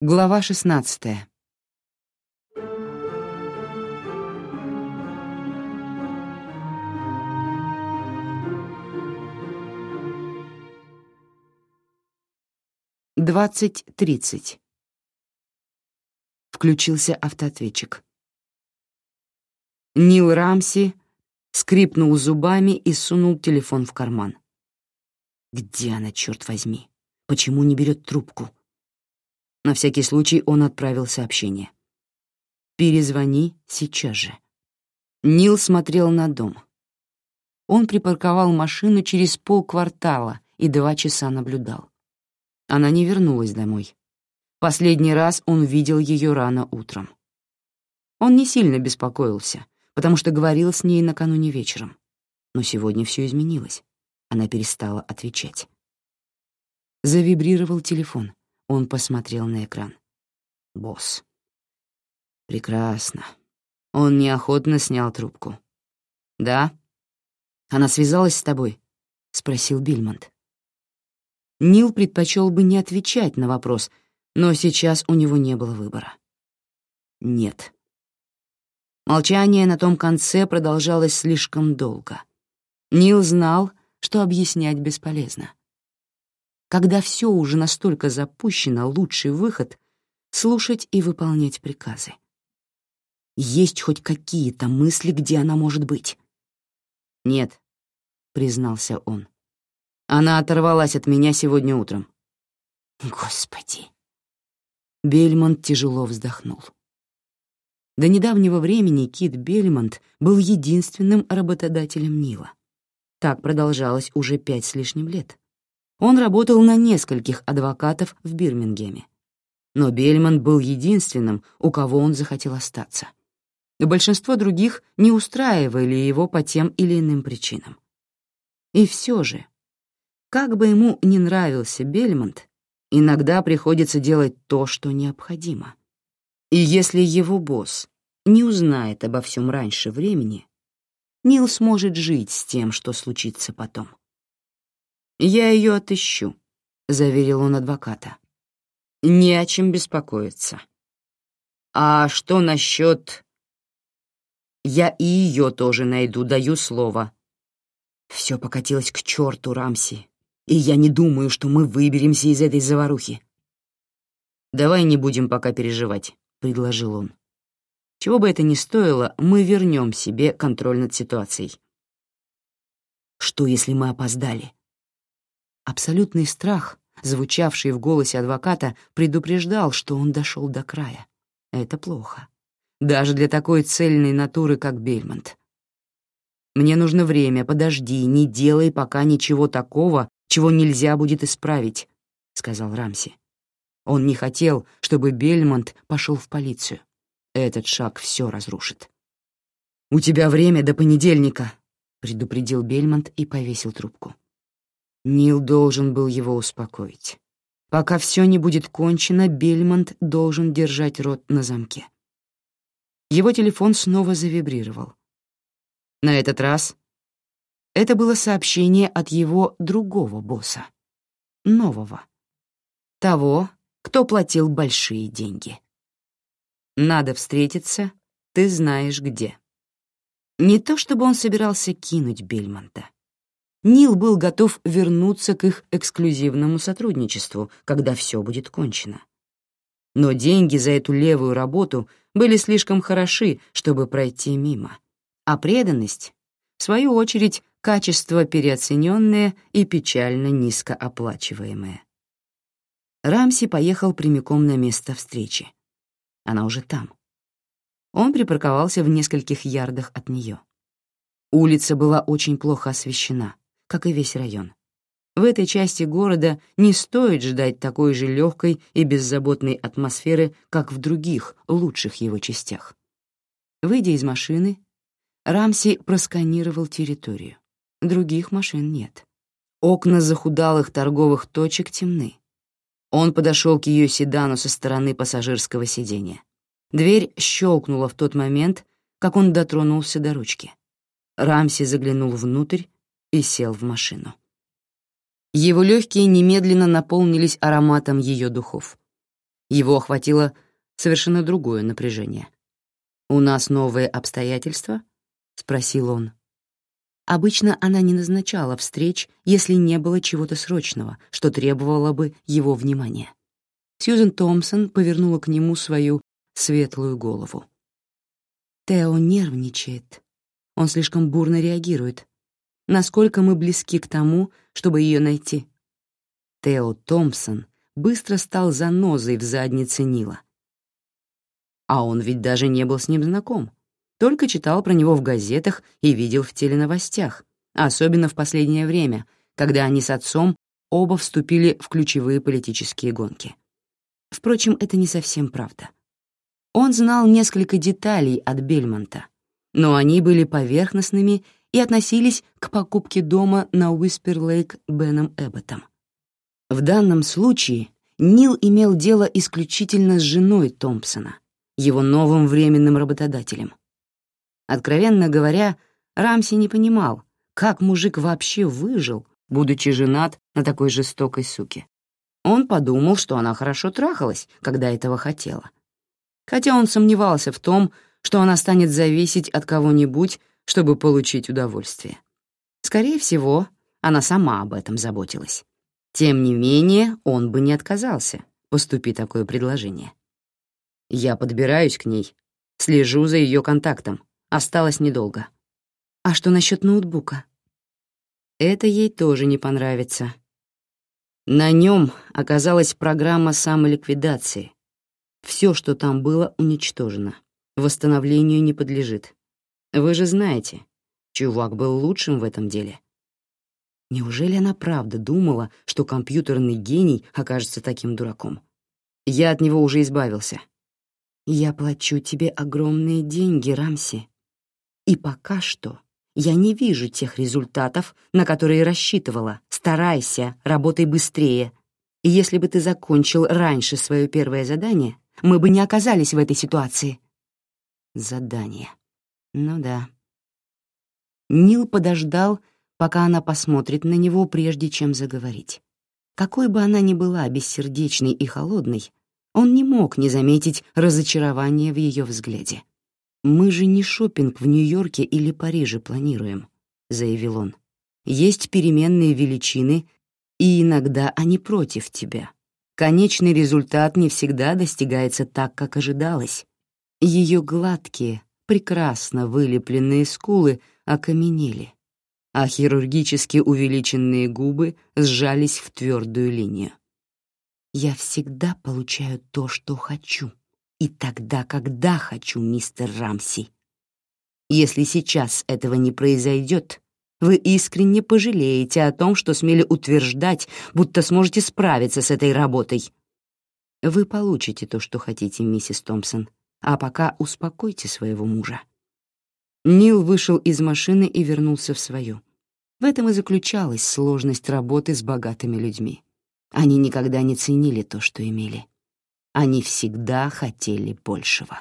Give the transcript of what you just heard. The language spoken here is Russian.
Глава 16. Двадцать тридцать. Включился автоответчик. Нил Рамси скрипнул зубами и сунул телефон в карман. Где она, черт возьми? Почему не берет трубку? На всякий случай он отправил сообщение. «Перезвони сейчас же». Нил смотрел на дом. Он припарковал машину через полквартала и два часа наблюдал. Она не вернулась домой. Последний раз он видел ее рано утром. Он не сильно беспокоился, потому что говорил с ней накануне вечером. Но сегодня все изменилось. Она перестала отвечать. Завибрировал телефон. Он посмотрел на экран. Босс. Прекрасно. Он неохотно снял трубку. «Да? Она связалась с тобой?» — спросил Бильмонт. Нил предпочел бы не отвечать на вопрос, но сейчас у него не было выбора. «Нет». Молчание на том конце продолжалось слишком долго. Нил знал, что объяснять бесполезно. Когда все уже настолько запущено, лучший выход — слушать и выполнять приказы. Есть хоть какие-то мысли, где она может быть? «Нет», — признался он. «Она оторвалась от меня сегодня утром». «Господи!» Бельмонт тяжело вздохнул. До недавнего времени Кит Бельмонт был единственным работодателем Нила. Так продолжалось уже пять с лишним лет. Он работал на нескольких адвокатов в Бирмингеме. Но Бельман был единственным, у кого он захотел остаться. Большинство других не устраивали его по тем или иным причинам. И все же, как бы ему ни нравился Бельмонт, иногда приходится делать то, что необходимо. И если его босс не узнает обо всем раньше времени, Нил сможет жить с тем, что случится потом. «Я ее отыщу», — заверил он адвоката. «Не о чем беспокоиться». «А что насчет...» «Я и ее тоже найду, даю слово». Все покатилось к черту, Рамси, и я не думаю, что мы выберемся из этой заварухи. «Давай не будем пока переживать», — предложил он. «Чего бы это ни стоило, мы вернем себе контроль над ситуацией». «Что, если мы опоздали?» Абсолютный страх, звучавший в голосе адвоката, предупреждал, что он дошел до края. Это плохо. Даже для такой цельной натуры, как Бельмонт. «Мне нужно время, подожди, не делай пока ничего такого, чего нельзя будет исправить», — сказал Рамси. Он не хотел, чтобы Бельмонт пошел в полицию. Этот шаг все разрушит. «У тебя время до понедельника», — предупредил Бельмонт и повесил трубку. Нил должен был его успокоить. Пока все не будет кончено, Бельмонт должен держать рот на замке. Его телефон снова завибрировал. На этот раз это было сообщение от его другого босса, нового, того, кто платил большие деньги. Надо встретиться, ты знаешь где. Не то чтобы он собирался кинуть Бельмонта. Нил был готов вернуться к их эксклюзивному сотрудничеству, когда все будет кончено. Но деньги за эту левую работу были слишком хороши, чтобы пройти мимо. А преданность, в свою очередь, качество переоцененное и печально низкооплачиваемое. Рамси поехал прямиком на место встречи. Она уже там. Он припарковался в нескольких ярдах от нее. Улица была очень плохо освещена, как и весь район. В этой части города не стоит ждать такой же легкой и беззаботной атмосферы, как в других, лучших его частях. Выйдя из машины, Рамси просканировал территорию. Других машин нет. Окна захудалых торговых точек темны. Он подошел к ее седану со стороны пассажирского сиденья. Дверь щелкнула в тот момент, как он дотронулся до ручки. Рамси заглянул внутрь и сел в машину. Его легкие немедленно наполнились ароматом ее духов. Его охватило совершенно другое напряжение. «У нас новые обстоятельства?» — спросил он. Обычно она не назначала встреч, если не было чего-то срочного, что требовало бы его внимания. Сьюзен Томпсон повернула к нему свою светлую голову. Тео нервничает. Он слишком бурно реагирует. Насколько мы близки к тому, чтобы ее найти? Тео Томпсон быстро стал занозой в заднице Нила. А он ведь даже не был с ним знаком. Только читал про него в газетах и видел в теленовостях, особенно в последнее время, когда они с отцом оба вступили в ключевые политические гонки. Впрочем, это не совсем правда. Он знал несколько деталей от Бельмонта, но они были поверхностными и относились к покупке дома на Уиспер-Лейк Беном Эбботом. В данном случае Нил имел дело исключительно с женой Томпсона, его новым временным работодателем. Откровенно говоря, Рамси не понимал, как мужик вообще выжил, будучи женат на такой жестокой суке. Он подумал, что она хорошо трахалась, когда этого хотела. Хотя он сомневался в том, что она станет зависеть от кого-нибудь, чтобы получить удовольствие. Скорее всего, она сама об этом заботилась. Тем не менее, он бы не отказался, поступи такое предложение. Я подбираюсь к ней, слежу за ее контактом, Осталось недолго. А что насчет ноутбука? Это ей тоже не понравится. На нем оказалась программа самоликвидации. Все, что там было, уничтожено. Восстановлению не подлежит. Вы же знаете, чувак был лучшим в этом деле. Неужели она правда думала, что компьютерный гений окажется таким дураком? Я от него уже избавился. Я плачу тебе огромные деньги, Рамси. И пока что я не вижу тех результатов, на которые рассчитывала. Старайся, работай быстрее. И если бы ты закончил раньше свое первое задание, мы бы не оказались в этой ситуации. Задание. Ну да. Нил подождал, пока она посмотрит на него, прежде чем заговорить. Какой бы она ни была бессердечной и холодной, он не мог не заметить разочарования в ее взгляде. «Мы же не шопинг в Нью-Йорке или Париже планируем», — заявил он. «Есть переменные величины, и иногда они против тебя. Конечный результат не всегда достигается так, как ожидалось. Ее гладкие, прекрасно вылепленные скулы окаменели, а хирургически увеличенные губы сжались в твердую линию. «Я всегда получаю то, что хочу», и тогда, когда хочу, мистер Рамси. Если сейчас этого не произойдет, вы искренне пожалеете о том, что смели утверждать, будто сможете справиться с этой работой. Вы получите то, что хотите, миссис Томпсон, а пока успокойте своего мужа. Нил вышел из машины и вернулся в свою. В этом и заключалась сложность работы с богатыми людьми. Они никогда не ценили то, что имели. Они всегда хотели большего.